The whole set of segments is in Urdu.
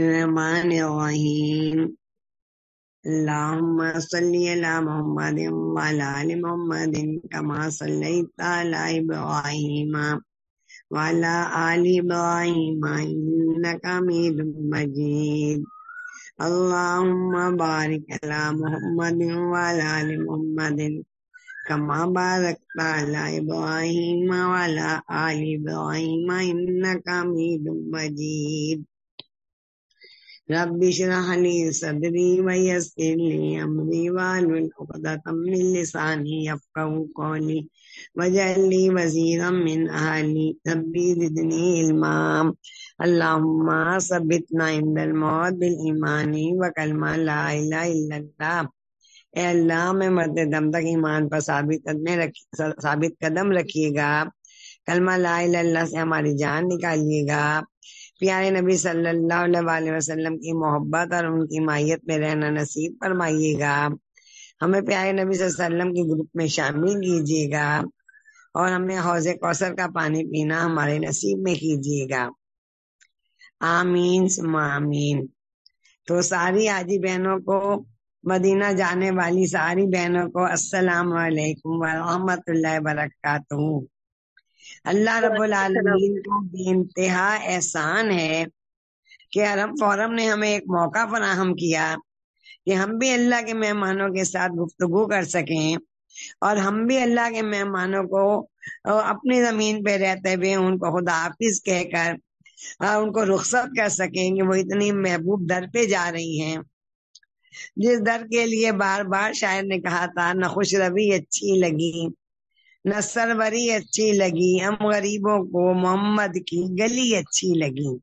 الرحمن الرحیم اللهم صل على محمد وعلى آل محمد كما صليت على إبراهيم وعلى آل إبراهيم إنك حميد مجيد. اللهم بارك على محمد وعلى آل محمد كما باركت على إبراهيم وعلى آل إبراهيم إنك حميد مجيد. رب اشرح لي صدري ويسر لي امري واحلل عقدة من لساني يفقهوا قولي واجعل لي وزيرا من اهلي ربي زدني علما اللهم ثبتنا عند الموت بالايمان وكلمة لا اله الا الله اے اللہ میں مرتے دم تک ایمان پر ثابت قدم رکھ ثابت قدم رکھیے گا کلمہ لا الہ اللہ سے ہماری جان نکالیے گا پیارے نبی صلی اللہ علیہ وسلم کی محبت اور ان کی مائیت میں رہنا نصیب فرمائیے گا۔ ہمیں پیارے نبی صلی اللہ علیہ وسلم کی گروپ میں شامل کیجیے گا اور ہمیں حوض کوثر کا پانی پینا ہمارے نصیب میں کیجیے گا۔ آمین آمین۔ تو ساری آجی بہنوں کو مدینہ جانے والی ساری بہنوں کو السلام علیکم ورحمۃ اللہ وبرکاتہ۔ اللہ رب العالمین کا بے انتہا احسان ہے کہ عرب فورم نے ہمیں ایک موقع فراہم کیا کہ ہم بھی اللہ کے مہمانوں کے ساتھ گفتگو کر سکیں اور ہم بھی اللہ کے مہمانوں کو اپنی زمین پہ رہتے ہوئے ان کو خدا حافظ کہہ کر ان کو رخصت کر سکیں کہ وہ اتنی محبوب در پہ جا رہی ہیں۔ جس در کے لیے بار بار شاعر نے کہا تھا نہ خوش روی اچھی لگی۔ نہ سروری اچھی لگی، ہم غریبوں کو محمد کی گلی اچھی لگی۔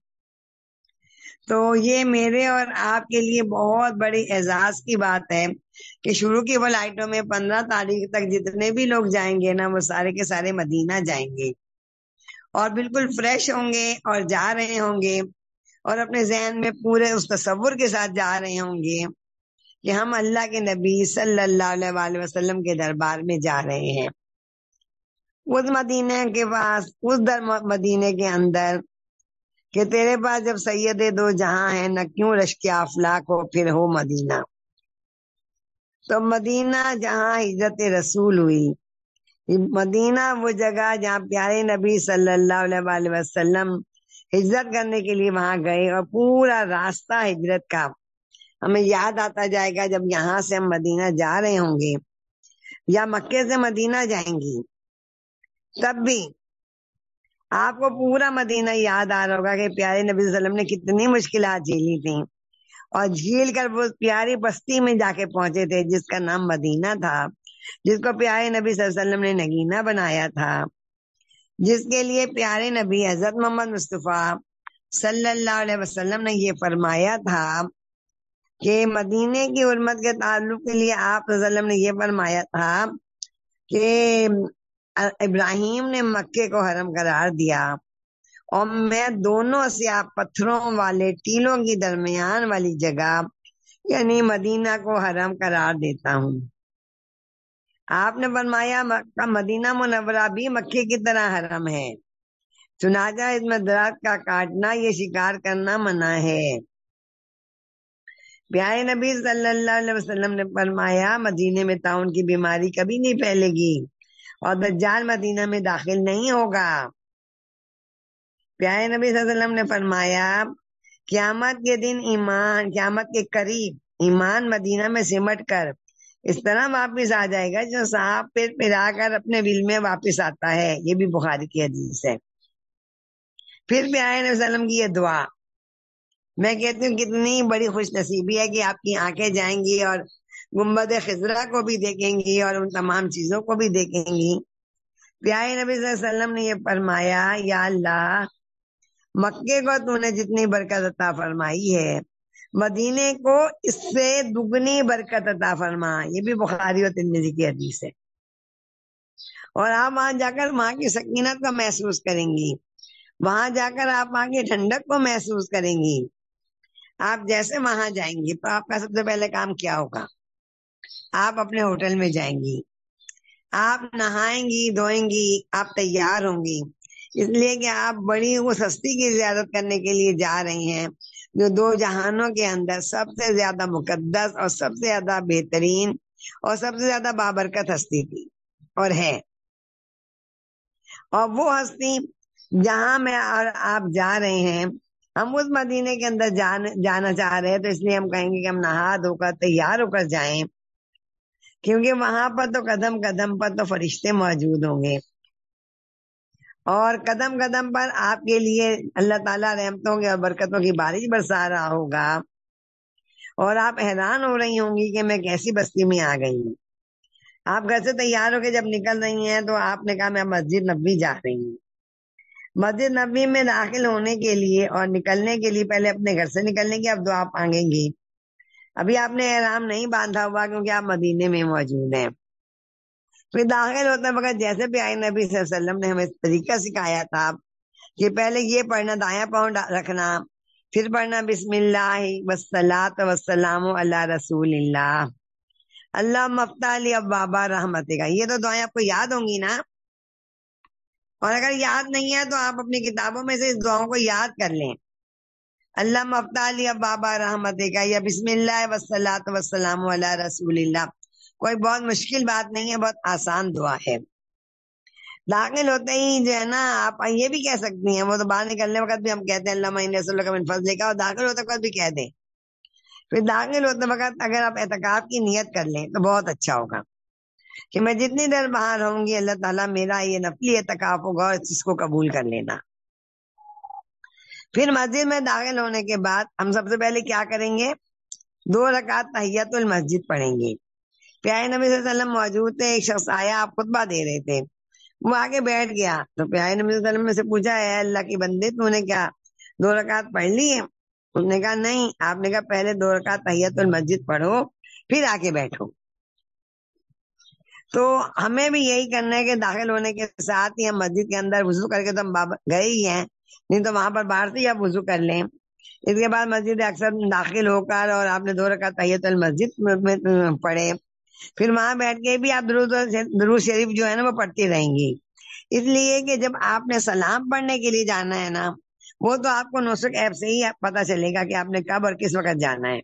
تو یہ میرے اور آپ کے لیے بہت بڑی اعزاز کی بات ہے کہ شروع کی فلائٹوں میں پندرہ تاریخ تک جتنے بھی لوگ جائیں گے نا، وہ سارے کے سارے مدینہ جائیں گے۔ اور بالکل فریش ہوں گے اور جا رہے ہوں گے اور اپنے ذہن میں پورے اس تصور کے ساتھ جا رہے ہوں گے کہ ہم اللہ کے نبی صلی اللہ علیہ وسلم کے دربار میں جا رہے ہیں۔ اس مدینے کے پاس، اس در مدینے کے اندر کہ تیرے پاس جب سید دو جہاں ہے نہ کیوں رشک افلاق ہو، پھر ہو مدینہ۔ تو مدینہ جہاں ہجرت رسول ہوئی۔ مدینہ وہ جگہ جہاں پیارے نبی صلی اللہ علیہ وسلم ہجرت کرنے کے لیے وہاں گئے اور پورا راستہ ہجرت کا۔ ہمیں یاد آتا جائے گا جب یہاں سے ہم مدینہ جا رہے ہوں گے یا مکے سے مدینہ جائیں گی۔ تب بھی آپ کو پورا مدینہ یاد آ رہا ہوگا کہ پیارے نبی صلی اللہ علیہ وسلم نے کتنی مشکلات جھیلی تھیں اور جھیل کر وہ پیاری بستی میں جا کے پہنچے تھے جس کا نام مدینہ تھا، جس کو پیارے نبی صلی اللہ علیہ وسلم نے نگینہ بنایا تھا۔ جس کے لیے پیارے نبی حضرت محمد مصطفیٰ صلی اللہ علیہ وسلم نے یہ فرمایا تھا کہ مدینے کی حرمت کے تعلق کے لیے آپ نے یہ فرمایا تھا کہ ابراہیم نے مکے کو حرم قرار دیا اور میں دونوں سیاہ پتھروں والے ٹیلوں کی درمیان والی جگہ یعنی مدینہ کو حرم قرار دیتا ہوں۔ آپ نے فرمایا مدینہ منورہ بھی مکے کی طرح حرم ہے۔ چناجا اس میں درخت کا کاٹنا، یہ شکار کرنا منع ہے۔ پیارے نبی صلی اللہ علیہ وسلم نے فرمایا، مدینے میں تعاون کی بیماری کبھی نہیں پھیلے گی۔ اور دجال مدینہ میں داخل نہیں ہوگا۔ پیارے نبی صلی اللہ علیہ وسلم نے فرمایا، قیامت کے دن ایمان، قیامت کے قریب ایمان مدینہ میں سمٹ کر اس طرح واپس آ جائے گا جو صاحب پھر پھرا کر اپنے بل میں واپس آتا ہے۔ یہ بھی بخاری کی حدیث ہے۔ پھر بھی آئے نبی وسلم کی یہ دعا۔ میں کہتی ہوں، کتنی بڑی خوش نصیبی ہے کہ آپ کی آنکھیں جائیں گی اور گمبد خزرہ کو بھی دیکھیں گی اور ان تمام چیزوں کو بھی دیکھیں گی۔ پیارے نبی صلی اللہ علیہ وسلم نے یہ فرمایا، یا اللہ، مکے کو تو نے جتنی برکت عطا فرمائی ہے، مدینے کو اس سے دگنی برکت عطا فرما۔ یہ بھی بخاری و ترمذی کی حدیث ہے۔ اور آپ وہاں جا کر وہاں کی سکینت کو محسوس کریں گی۔ وہاں جا کر آپ وہاں کی ٹھنڈک کو محسوس کریں گی۔ آپ جیسے وہاں جائیں گی۔ تو آپ کا سب سے پہلے کام کیا ہوگا؟ آپ اپنے ہوٹل میں جائیں گی۔ آپ نہائیں گی، دھوئیں گی، آپ تیار ہوں گی۔ اس لیے کہ آپ بڑی وہ سستی کی زیادت کرنے کے لیے جا رہی ہیں، جو دو جہانوں کے اندر سب سے زیادہ مقدس اور سب سے زیادہ بہترین اور سب سے زیادہ بابرکت ہستی تھی اور ہے۔ اور وہ ہستی جہاں میں اور آپ جا رہے ہیں، ہم اس مدینے کے اندر جانا چاہ رہے ہیں، تو اس لیے ہم کہیں گے کہ ہم نہا دھو کر تیار ہو کر جائیں۔ کیونکہ وہاں پر تو قدم قدم پر تو فرشتے موجود ہوں گے۔ اور قدم قدم پر آپ کے لیے اللہ تعالیٰ رحمتوں کے اور برکتوں کی بارش برسا رہا ہوگا۔ اور آپ حیران ہو رہی ہوں گی کہ میں کیسی بستی میں آ گئی ہوں۔ آپ گھر سے تیار ہو کے جب نکل رہی ہیں تو آپ نے کہا میں مسجد نبی جا رہی ہوں۔ مسجد نبی میں داخل ہونے کے لیے اور نکلنے کے لیے پہلے اپنے گھر سے نکلنے کی اب دعا مانگیں گی۔ ابھی آپ نے احرام نہیں باندھا ہوا کیونکہ آپ مدینے میں موجود ہیں۔ پھر داخل ہوتے وقت جیسے بھی آئی نبی صلی اللہ علیہ وسلم نے ہمیں طریقہ سکھایا تھا کہ پہلے یہ پڑھنا دایاں پاؤں رکھنا، پھر پڑھنا بسم اللہ وسلاۃ وسلام اللہ رسول اللہ۔ اللہ مفتا علی اب بابا رحمت کا یہ تو دعائیں آپ کو یاد ہوں گی نا؟ اور اگر یاد نہیں ہے تو آپ اپنی کتابوں میں سے اس دعاؤں کو یاد کر لیں۔ اللہ مفتا علی اب بابا رحمت کا یا بسم اللہ وسلاۃ وسلام علیہ رسول اللہ۔ کوئی بہت مشکل بات نہیں ہے، بہت آسان دعا ہے۔ داخل ہوتے ہی جو ہے نا، آپ یہ بھی کہہ سکتی ہیں، وہ تو باہر نکلنے وقت بھی ہم کہتے ہیں اللہ فضل کا اور داخل ہوتے وقت بھی کہہ دیں۔ پھر داخل ہوتے وقت اگر آپ اعتکاب کی نیت کر لیں تو بہت اچھا ہوگا۔ کہ میں جتنی دیر باہر ہوں گی، اللہ تعالیٰ میرا یہ نفلی اعتکاف ہوگا اور اس کو قبول کر لینا۔ پھر مسجد میں داخل ہونے کے بعد ہم سب سے پہلے کیا کریں گے؟ دو رکعت تحیت المسجد پڑھیں گے۔ پیارے نبی صلی اللہ علیہ وسلم موجود تھے، ایک شخص آیا، آپ خطبہ دے رہے تھے۔ وہ آگے بیٹھ گیا۔ تو پیارے نبی صلی اللہ علیہ وسلم سے پوچھا ہے اللہ کی بندے، تو نے کیا دو رکعت پڑھ لی ہے؟ اس نے کہا، نہیں، آپ نے کہا پہلے دو رکعت تحیت المسجد پڑھو، پھر آ کے بیٹھو۔ تو ہمیں بھی یہی کرنا ہے کہ داخل ہونے کے ساتھ ہی ہم مسجد کے اندر وضو کر کے تو ہم گئے ہی ہیں۔ نہیں تو وہاں پر باہر سے ہی آپ وضو کر لیں۔ اس کے بعد مسجد اکثر داخل ہو کر اور آپ نے دو رکعت تحیت المسجد میں پڑھے۔ پھر وہاں بیٹھ کے بھی آپ درود درود شریف جو ہے نا وہ پڑھتی رہیں گی۔ اس لیے کہ جب آپ نے سلام پڑھنے کے لیے جانا ہے نا، وہ تو آپ کو نوسک ایپ سے ہی پتا چلے گا کہ آپ نے کب اور کس وقت جانا ہے۔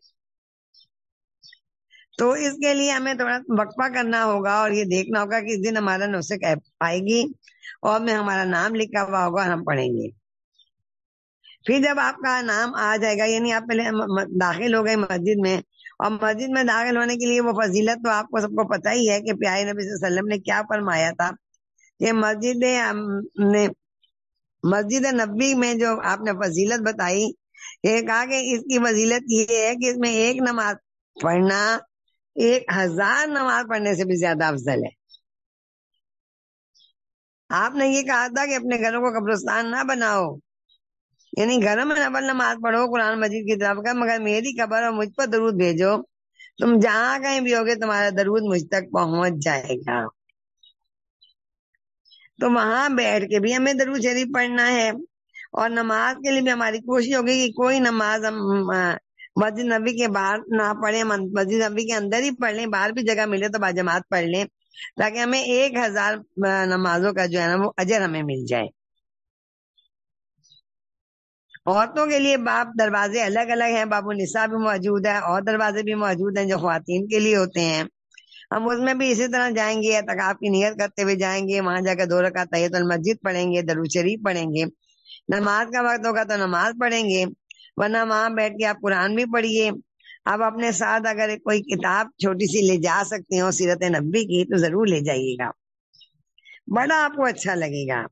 تو اس کے لیے ہمیں تھوڑا وقفہ کرنا ہوگا اور یہ دیکھنا ہوگا کہ اس دن ہمارا نوسک ایپ آئے گی اور میں ہمارا نام لکھا ہوا ہوگا ہم پڑھیں گے۔ پھر جب آپ کا نام آ جائے گا یعنی آپ پہلے داخل ہو گئے مسجد میں، اور مسجد میں داخل ہونے کے لیے وہ فضیلت تو آپ کو سب کو پتا ہی ہے کہ پیارے نبی صلی اللہ علیہ وسلم نے کیا فرمایا تھا۔ کہ مسجد نے مسجد نبی میں جو آپ نے فضیلت بتائی، یہ کہا کہ اس کی فضیلت یہ ہے کہ اس میں ایک نماز پڑھنا، ایک ہزار نماز پڑھنے سے بھی زیادہ افضل ہے۔ آپ نے یہ کہا تھا کہ اپنے گھروں کو قبرستان نہ بناؤ۔ یعنی گھروں میں نبل نماز پڑھو، قرآن مجید کی طرف کا مگر میری قبر اور مجھ پر درود بھیجو۔ تم جہاں کہیں بھی ہوگے، تمہارا درود مجھ تک پہنچ جائے گا۔ تو وہاں بیٹھ کے بھی ہمیں درود شریف پڑھنا ہے۔ اور نماز کے لیے بھی ہماری کوشش ہوگی کہ کوئی نماز ہم مسجد نبی کے باہر نہ پڑھے مسجد نبی کے اندر ہی پڑھ لیں، باہر بھی جگہ ملے تو باجماعت پڑھ لیں، تاکہ ہمیں ایک ہزار نمازوں کا جو ہے نا، وہ اجر ہمیں مل جائے۔ عورتوں کے لیے باپ دروازے الگ الگ ہیں باب النساء بھی موجود ہے اور دروازے بھی موجود ہیں جو خواتین کے لیے ہوتے ہیں۔ ہم اس میں بھی اسی طرح جائیں گے، اعتکاف کی نیت کرتے ہوئے جائیں گے، وہاں جا کے دو رکعت تحیت المسجد پڑھیں گے درو شریف پڑھیں گے۔ نماز کا وقت ہوگا تو نماز پڑھیں گے، ورنہ وہاں بیٹھ کے آپ قرآن بھی پڑھیے۔ آپ اپنے ساتھ اگر کوئی کتاب چھوٹی سی لے جا سکتے ہو سیرت نبی کی، تو ضرور لے جائیے گا۔ بڑا آپ کو اچھا لگے گا۔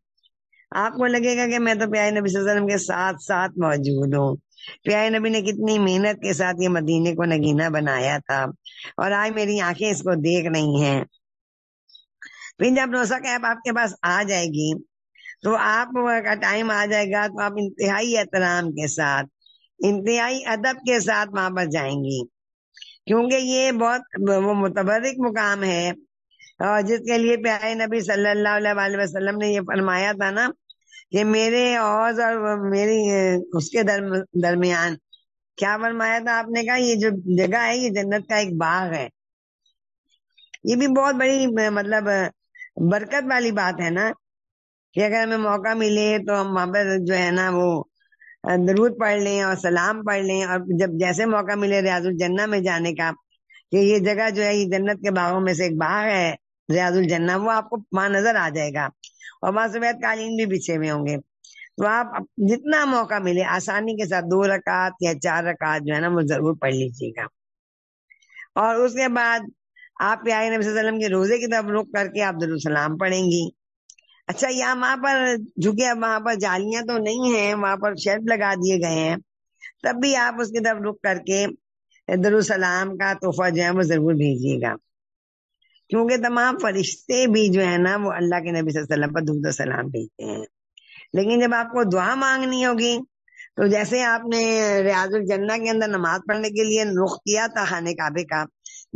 آپ کو لگے گا کہ میں تو پیارے نبی صلی اللہ علیہ وسلم کے ساتھ ساتھ موجود ہوں۔ پیارے نبی نے کتنی محنت کے ساتھ یہ مدینے کو نگینا بنایا تھا اور آج میری آنکھیں اس کو دیکھ رہی ہیں۔ پھر جب روسا کیب آپ کے پاس آ جائے گی تو آپ کا ٹائم آ جائے گا تو آپ انتہائی احترام کے ساتھ، انتہائی ادب کے ساتھ وہاں پر جائیں گی۔ کیونکہ یہ بہت وہ متبرک مقام ہے اور جس کے لیے پیارے نبی صلی اللہ علیہ وسلم نے یہ فرمایا تھا نا کہ میرے اور میری اس کے درمیان۔ کیا فرمایا تھا آپ نے کہا یہ جو جگہ ہے، یہ جنت کا ایک باغ ہے۔ یہ بھی بہت بڑی مطلب برکت والی بات ہے نا۔ کہ اگر ہمیں موقع ملے تو ہم وہاں پر جو ہے نا وہ، درود پڑھ لیں اور سلام پڑھ لیں۔ اور جب جیسے موقع ملے ریاض الجنہ میں جانے کا، کہ یہ جگہ جو ہے، یہ جنت کے باغوں میں سے ایک باغ ہے۔ ریاض الجنہ، وہ آپ کو وہاں نظر آ جائے گا اور وہاں سفید قالین بھی بچھے ہوئے ہوں گے۔ تو آپ جتنا موقع ملے آسانی کے ساتھ دو رکعت یا چار رکعت جو ہے نا، وہ ضرور پڑھ لیجیے گا۔ اور اس کے بعد آپ پیارے نبی صلی اللہ علیہ وسلم کے روزے کی طرف رک کر کے آپ ضرور پڑھیں گی۔ اچھا یہاں وہاں پر جھکے اب وہاں پر جالیاں تو نہیں ہیں، وہاں پر شیلف لگا دیے گئے ہیں، تب بھی آپ اس کی طرف رک کر کے درالسلام کا تحفہ جو ہے وہ ضرور بھیجیے گا۔ کیونکہ تمام فرشتے بھی جو ہے نا وہ اللہ کے نبی صلی اللہ علیہ وسلم پر درود السلام بھیجتے ہیں۔ لیکن جب آپ کو دعا مانگنی ہوگی، تو جیسے آپ نے ریاض الجنہ کے اندر نماز پڑھنے کے لیے رخ کیا تھا خانے کعبے کا،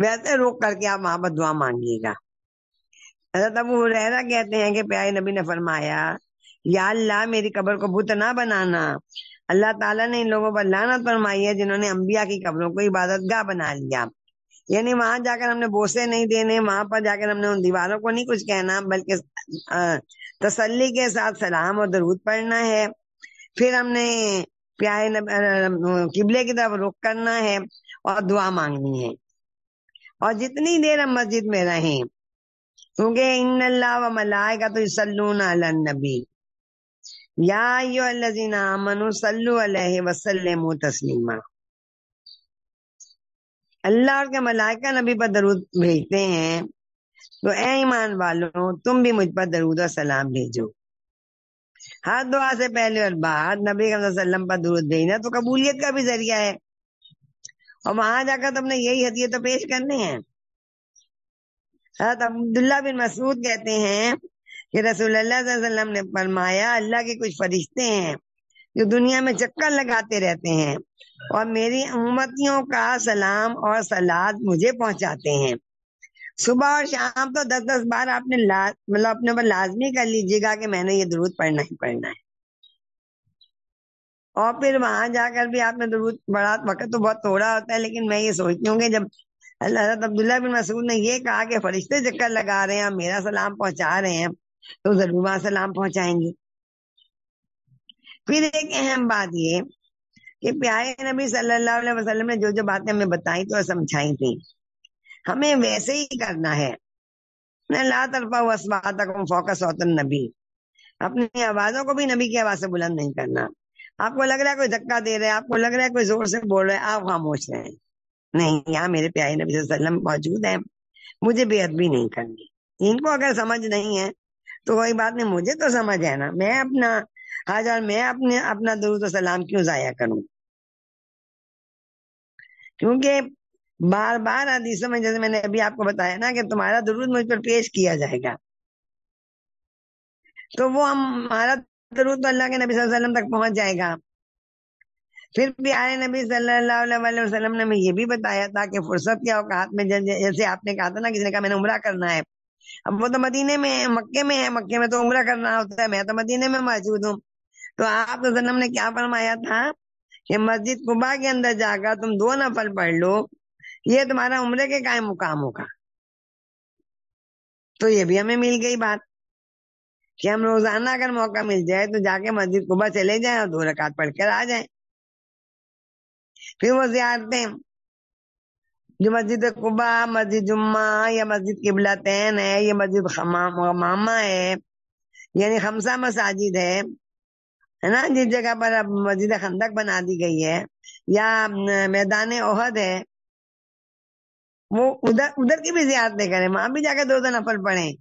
ویسے رخ کر کے آپ وہاں پر دعا مانگیے گا۔ حضرت ابو رحرا کہتے ہیں کہ پیارے نبی نے فرمایا، یا اللہ میری قبر کو بت نہ بنانا۔ اللہ تعالیٰ نے ان لوگوں پر لانت فرمائی ہے جنہوں نے انبیاء کی قبروں کو عبادت گاہ بنا لیا۔ یعنی وہاں جا کر ہم نے بوسے نہیں دینے، وہاں پر جا کر ہم نے ان دیواروں کو نہیں کچھ کہنا، بلکہ تسلی کے ساتھ سلام اور درود پڑھنا ہے۔ پھر ہم نے پیارے قبلے کی طرف رخ کرنا ہے اور دعا مانگنی ہے۔ اور جتنی دیر ہم مسجد میں رہیں، کیونکہ ان اللہ و ملائے کا تو سلون النبی۔ یا من صلو علیہ وسلم تسلیمہ اللہ اور کے ملائکہ نبی پر درود بھیجتے ہیں تو اے ایمان والوں تم بھی مجھ پر درود و سلام بھیجو۔ ہر دعا سے پہلے اور بعد نبی صلی اللہ علیہ وسلم پر درود بھیجنا تو قبولیت کا بھی ذریعہ ہے۔ اور وہاں جا کر تم نے یہی ہدیے تو پیش کرنے ہیں حضرت عبداللہ بن مسعود کہتے ہیں کہ رسول اللہ صلی اللہ علیہ وسلم نے فرمایا، اللہ کے کچھ فرشتے ہیں جو دنیا میں چکر لگاتے رہتے ہیں۔ اور میری امتیوں کا سلام اور سلاد مجھے پہنچاتے ہیں۔ صبح اور شام تو دس دس بار آپ نے مطلب اپنے پر لازمی کر لیجیے گا کہ میں نے یہ درود پڑھنا ہی پڑھنا ہے۔ اور پھر وہاں جا کر بھی آپ نے درود، بڑا وقت تو بہت تھوڑا ہوتا ہے، لیکن میں یہ سوچتی ہوں کہ جب اللہ، حضرت عبداللہ بن مسعود نے یہ کہا کہ فرشتے چکر لگا رہے ہیں میرا سلام پہنچا رہے ہیں، تو ضرور وہاں سلام پہنچائیں گے۔ پھر ایک اہم بات یہ کہ پیارے نبی صلی اللہ علیہ وسلم نے جو جو باتیں ہمیں بتائی تو سمجھائی تھی ہمیں ویسے ہی کرنا ہے۔ لا طرفہ فوکس ہوتا نبی اپنی آوازوں کو بھی نبی کی آواز سے بلند نہیں کرنا۔ آپ کو لگ رہا ہے کوئی دھکا دے رہے آپ کو لگ رہا ہے کوئی زور سے بول رہے آپ خاموش رہے نہیں، یہاں میرے پیارے نبی صلی اللہ علیہ وسلم موجود ہیں۔ مجھے بے ادبی نہیں کرنی۔ ان کو اگر سمجھ نہیں ہے تو کوئی بات نہیں، مجھے تو سمجھ ہے نا۔ میں اپنا حاضر میں اپنے، اپنا درود و سلام کیوں ضائع کروں؟ کیونکہ بار بار حدیثوں میں جیسے میں نے ابھی آپ کو بتایا نا کہ تمہارا درود مجھ پر پیش کیا جائے گا۔ تو وہ ہمارا درود تو اللہ کے نبی صلی اللہ علیہ وسلم تک پہنچ جائے گا۔ پھر بھی آئے نبی صلی اللہ علیہ وسلم نے یہ بھی بتایا تھا کہ فرصت کے اوقات میں جیسے آپ نے کہا تھا نا کسی نے کہا میں نے عمرہ کرنا ہے۔ اب وہ تو مدینے میں مکے میں ہے مکے میں تو عمرہ کرنا ہوتا ہے، میں تو مدینے میں موجود ہوں۔ تو آپ وسلم نے کیا فرمایا تھا؟ کہ مسجد قبا کے اندر جا کر تم دو نفل پڑھ لو، یہ تمہارا عمرے کے قائم مقام ہوگا۔ تو یہ بھی ہمیں مل گئی بات۔ کہ ہم روزانہ اگر موقع مل جائے تو جا کے مسجد قبا چلے جائیں اور دو رکعت پڑھ کر آ جائیں۔ پھر وہ زیارتیں۔ جو مسجد قبا مسجد جمعہ، یا مسجد قبلہ تین ہے یہ مسجد ماما ہے یعنی خمسہ مساجد ہے ہے نا، جس جگہ پر اب مسجد خندق بنا دی گئی ہے، یا میدان عہد ہے، وہ ادھر ادھر کی بھی زیارتیں کریں، وہاں بھی جا کے دو دو نفل پڑھیں۔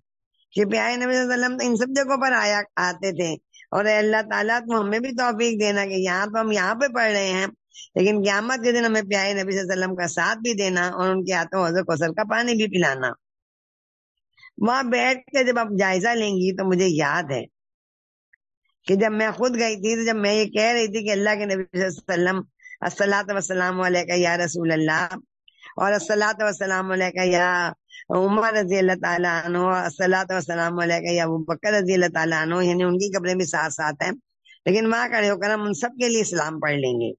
کہ پیارے نبی صلی اللہ علیہ وسلم ان سب جگہوں پر آیا، آتے تھے۔ اور اللہ تعالیٰ، تو ہمیں بھی توفیق دینا کہ یہاں تو ہم یہاں پہ پڑھ رہے ہیں۔ لیکن قیامت کے دن ہمیں پیارے نبی صلی اللہ علیہ وسلم کا ساتھ بھی دینا اور ان کے ہاتھوں حضرت کوسر کا پانی بھی پلانا۔ وہاں بیٹھ کے جب آپ جائزہ لیں گی تو مجھے یاد ہے۔ کہ جب میں خود گئی تھی تو جب میں یہ کہہ رہی تھی کہ اللہ کے نبی صلی اللہ علیہ وسلم السلاۃ وسلام علیہ یا رسول اللہ، اور السلاۃ وسلام علیہ یا عمر رضی اللہ تعالیٰ عنہ السلاۃ وسلام علیہ یا بکر رضی اللہ تعالیٰ عنہ یعنی ان کی قبریں بھی ساتھ ساتھ ہیں، لیکن وہاں کھڑے ہو کر ہم ان سب کے لیے اسلام پڑھ لیں گے۔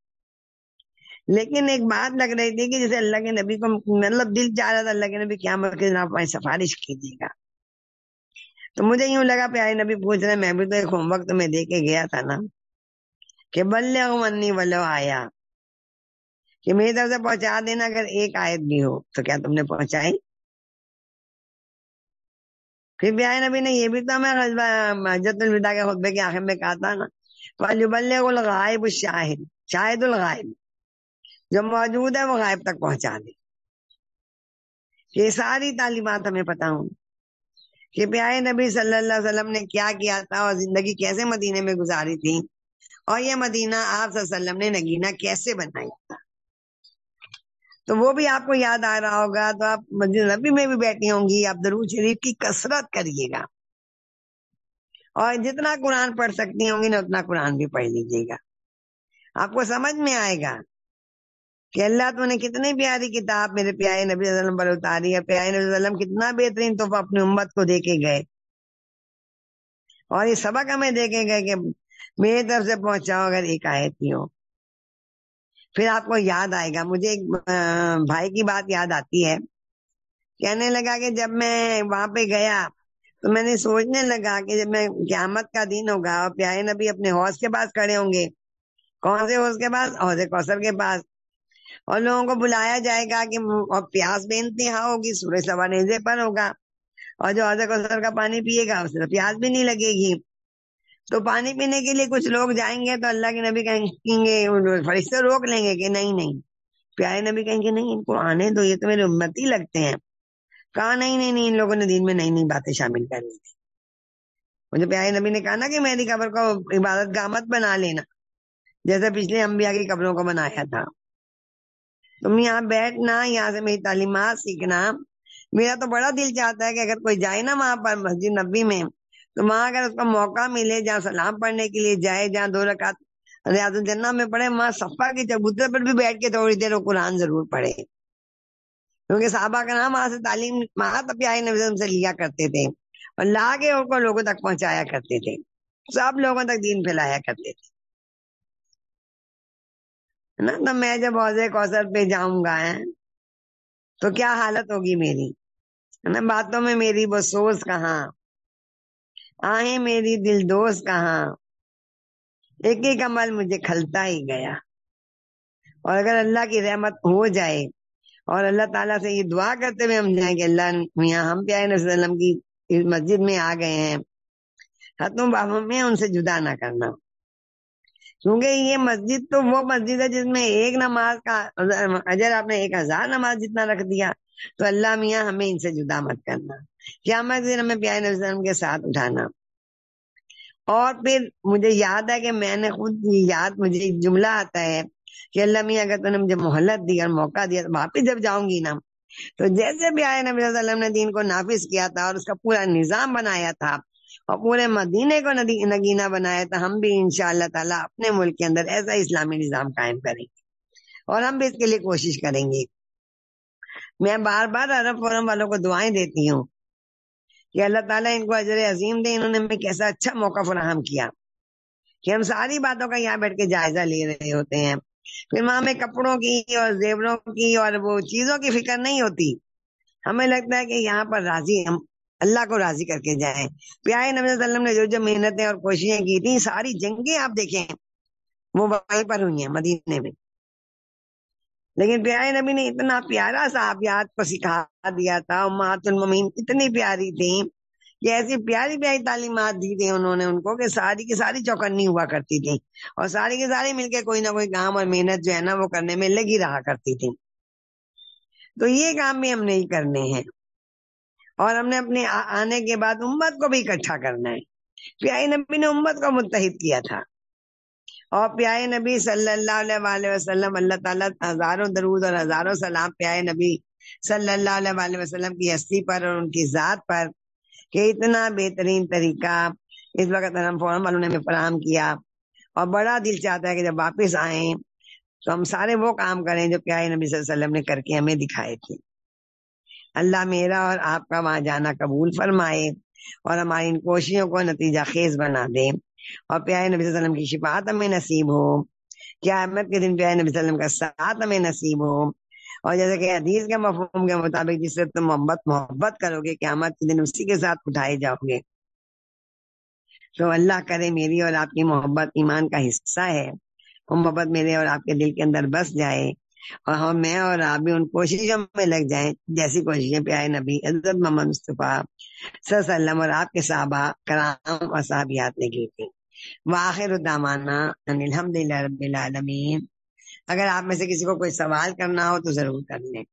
لیکن ایک بات لگ رہی تھی کہ جیسے اللہ کے نبی کو مطلب دل چاہ رہا تھا اللہ کے نبی کیا جناب سفارش کیجیے گا۔ تو مجھے یوں لگا پیارے نبی پوچھ رہے میں بھی تو ایک ہوم وقت میں دے کے گیا تھا نا، کہ بلے منی ولو آیا۔ کہ میری طرف سے پہنچا دینا اگر ایک آیت بھی ہو، تو کیا تم نے پہنچائی؟ پھر بھی آئے نبی نے یہ بھی تو میں حجت الوداع کے خطبے کے آخر میں کہا تھا نا بلے الغائب شاہد شاہد الغائب۔ جو موجود ہے وہ غائب تک پہنچا دے۔ یہ ساری تعلیمات ہمیں پتا ہوں۔ کہ پیارے نبی صلی اللہ علیہ وسلم نے کیا کیا تھا اور زندگی کیسے مدینے میں گزاری تھی؟ اور یہ مدینہ آپ صلی اللہ علیہ وسلم نے نگینہ کیسے بنایا تھا؟ تو وہ بھی آپ کو یاد آ رہا ہوگا، تو آپ مسجد نبی میں بھی بیٹھی ہوں گی، آپ درود شریف کی کثرت کریے گا۔ اور جتنا قرآن پڑھ سکتی ہوں گی نا اتنا قرآن بھی پڑھ لیجیے گا۔ آپ کو سمجھ میں آئے گا کہ اللہ تو نے کتنی پیاری کتاب میرے پیارے نبی صلی اللہ علیہ وسلم پر اتاری ہے، پیارے نبی صلی اللہ علیہ وسلم کتنا بہترین تو اپنی امت کو دے کے گئے۔ اور یہ سبق ہمیں دے کے گئے کہ میری طرف سے پہنچاؤ اگر ایک آیت ہی ہو۔ پھر آپ کو یاد آئے گا، مجھے ایک بھائی کی بات یاد آتی ہے۔ کہنے لگا کہ جب میں وہاں پہ گیا تو میں نے سوچنے لگا کہ جب میں قیامت کا دن ہوگا اور پیارے نبی اپنے حوض کے پاس کھڑے ہوں گے۔ کون سے حوض کے پاس؟ حوض کوثر کے پاس۔ اور لوگوں کو بلایا جائے گا کہ اور پیاس بے انتہا ہوگی، سورج سوا نیزے پر ہوگا۔ اور جو حوض کوثر کا پانی پیے گا اسے پیاس بھی نہیں لگے گی۔ تو پانی پینے کے لیے کچھ لوگ جائیں گے تو اللہ کے نبی کہیں گے فرشتے روک لیں گے کہ نہیں نہیں۔ پیارے نبی کہیں گے، نہیں، ان کو آنے دو، یہ تو میرے امتی لگتے ہیں۔ کہا، نہیں نہیں نہیں، ان لوگوں نے دین میں نئی نئی باتیں شامل کرنی تھی۔ مجھے پیارے نبی نے کہا نا کہ میری قبر کو عبادت گاہ مت بنا لینا، جیسے پچھلے انبیاء کی قبروں کو بنایا تھا۔ تم یہاں بیٹھنا، یہاں سے میری تعلیمات سیکھنا۔ میرا تو بڑا دل چاہتا ہے کہ اگر کوئی جائے نا وہاں پر مسجد نبی میں، تو وہاں اگر اس کو موقع ملے، جہاں سلام پڑھنے کے لیے جائے، جہاں دو رکعت ریاض الجنہ میں پڑھے، وہاں صفا کی چبوترے پر بھی بیٹھ کے تھوڑی دیر وہ قرآن ضرور پڑھے۔ کیونکہ صحابہ کا نام وہاں سے تعلیم وہاں تپیائی نبی سے لیا کرتے تھے۔ اور لا کے ان کو لوگوں تک پہنچایا کرتے تھے۔ سب لوگوں تک دین پھیلایا کرتے تھے۔ نا، تو میں جب حوضے کوثر پہ جاؤں گا تو کیا حالت ہوگی میری؟ نا، باتوں میں میری وہ کہاں؟ آئیں میری دل دوست کہاں؟ ایک ایک عمل مجھے کھلتا ہی گیا۔ اور اگر اللہ کی رحمت ہو جائے، اور اللہ تعالیٰ سے یہ دعا کرتے ہوئے ہم جائیں کہ اللہ، میاں، ہم پیارے نبی وسلم کی اس مسجد میں آ گئے ہیں ہاتھوں بابوں میں ان سے جدا نہ کرنا۔ کیونکہ یہ مسجد تو وہ مسجد ہے جس میں ایک نماز کا اجر آپ نے ایک ہزار نماز جتنا رکھ دیا، تو اللہ میاں ہمیں ان سے جدا مت کرنا۔ کیا میں ہمیں پیارے نبی وسلم کے ساتھ اٹھانا۔ اور پھر مجھے یاد ہے کہ میں نے خود یاد، مجھے ایک جملہ آتا ہے کہ اللہ میاں، اگر تو نے مجھے محلت دی اور موقع دیا تو واپس جب جاؤں گی نا۔ تو جیسے بھی آئے نبی صلی اللہ علیہ وسلم نے دین کو نافذ کیا تھا اور اس کا پورا نظام بنایا تھا اور پورے مدینے کو نگینا بنایا تھا ہم بھی ان شاء اللہ تعالیٰ اپنے ملک کے اندر ایسا اسلامی نظام قائم کریں گے۔ اور ہم بھی اس کے لیے کوشش کریں گے۔ میں بار بار عرب فورم والوں کو دعائیں دیتی ہوں کہ اللہ تعالیٰ ان کو اجر عظیم دے انہوں نے ہمیں کیسا اچھا موقع فراہم کیا کہ ہم ساری باتوں کا یہاں بیٹھ کے جائزہ لے رہے ہوتے ہیں۔ پھر وہاں میں کپڑوں کی اور زیوروں کی اور وہ چیزوں کی فکر نہیں ہوتی۔ ہمیں لگتا ہے کہ یہاں پر راضی ہم اللہ کو راضی کر کے جائیں۔ پیارے نبی صلی اللہ علیہ وسلم نے جو جو محنتیں اور کوششیں کی تھیں، ساری جنگیں آپ دیکھیں۔ وہ وہیں پر ہوئی ہیں، مدینے میں۔ لیکن پیارے نبی نے اتنا پیارا سا کو سکھا دیا تھا مات المین اتنی پیاری تھی کہ ایسی پیاری پیاری تعلیمات دی تھی انہوں نے ان کو کہ ساری کی ساری چوکنی ہوا کرتی تھی اور ساری کی ساری مل کے کوئی نہ کوئی کام اور محنت جو ہے نا، وہ کرنے میں لگی رہا کرتی تھی تو یہ کام بھی ہم نہیں کرنے ہیں۔ اور ہم نے اپنے آنے کے بعد امت کو بھی اکٹھا کرنا ہے۔ پیارے نبی نے امت کو متحد کیا تھا۔ اور پیارے نبی صلی اللہ علیہ وسلم، اللہ تعالیٰ ہزاروں درود اور ہزاروں سلام پیارے نبی صلی اللہ علیہ وسلم کی ہستی پر اور ان کی ذات پر کہ اتنا بہترین طریقہ اس وقت فورم والوں نے ہمیں فراہم کیا۔ اور بڑا دل چاہتا ہے کہ جب واپس آئیں تو ہم سارے وہ کام کریں جو پیارے نبی صلی اللہ علیہ وسلم نے کر کے ہمیں دکھائے تھے۔ اللہ میرا اور آپ کا وہاں جانا قبول فرمائے اور ہماری ان کوششوں کو نتیجہ خیز بنا دے اور پیارے نبی صلی اللہ علیہ وسلم کی شفاعت ہمیں نصیب ہو۔ کیا احمد کے دن پیارے نبی صلی اللہ علیہ وسلم کا ساتھ ہمیں نصیب ہو۔ اور جیسے کہ حدیث کے مفہوم کے مطابق جس سے تم محبت محبت کرو گے، قیامت کے دن اسی کے ساتھ اٹھائے جاؤ گے۔ تو اللہ کرے میری اور آپ کی محبت ایمان کا حصہ ہے۔ وہ محبت میرے اور آپ کے دل کے اندر بس جائے۔ اور ہم میں اور آپ بھی ان کوششوں میں لگ جائیں، جیسی کوششیں پیارے نبی عزت محمد مصطفیٰ صلی اللہ علیہ وسلم اور آپ کے صحابہ کرام اور صحابیات نے کی تھی۔ واخر الدامانہ الحمد للہ رب العالمین۔ اگر آپ میں سے کسی کو کوئی سوال کرنا ہو تو ضرور کر لیں۔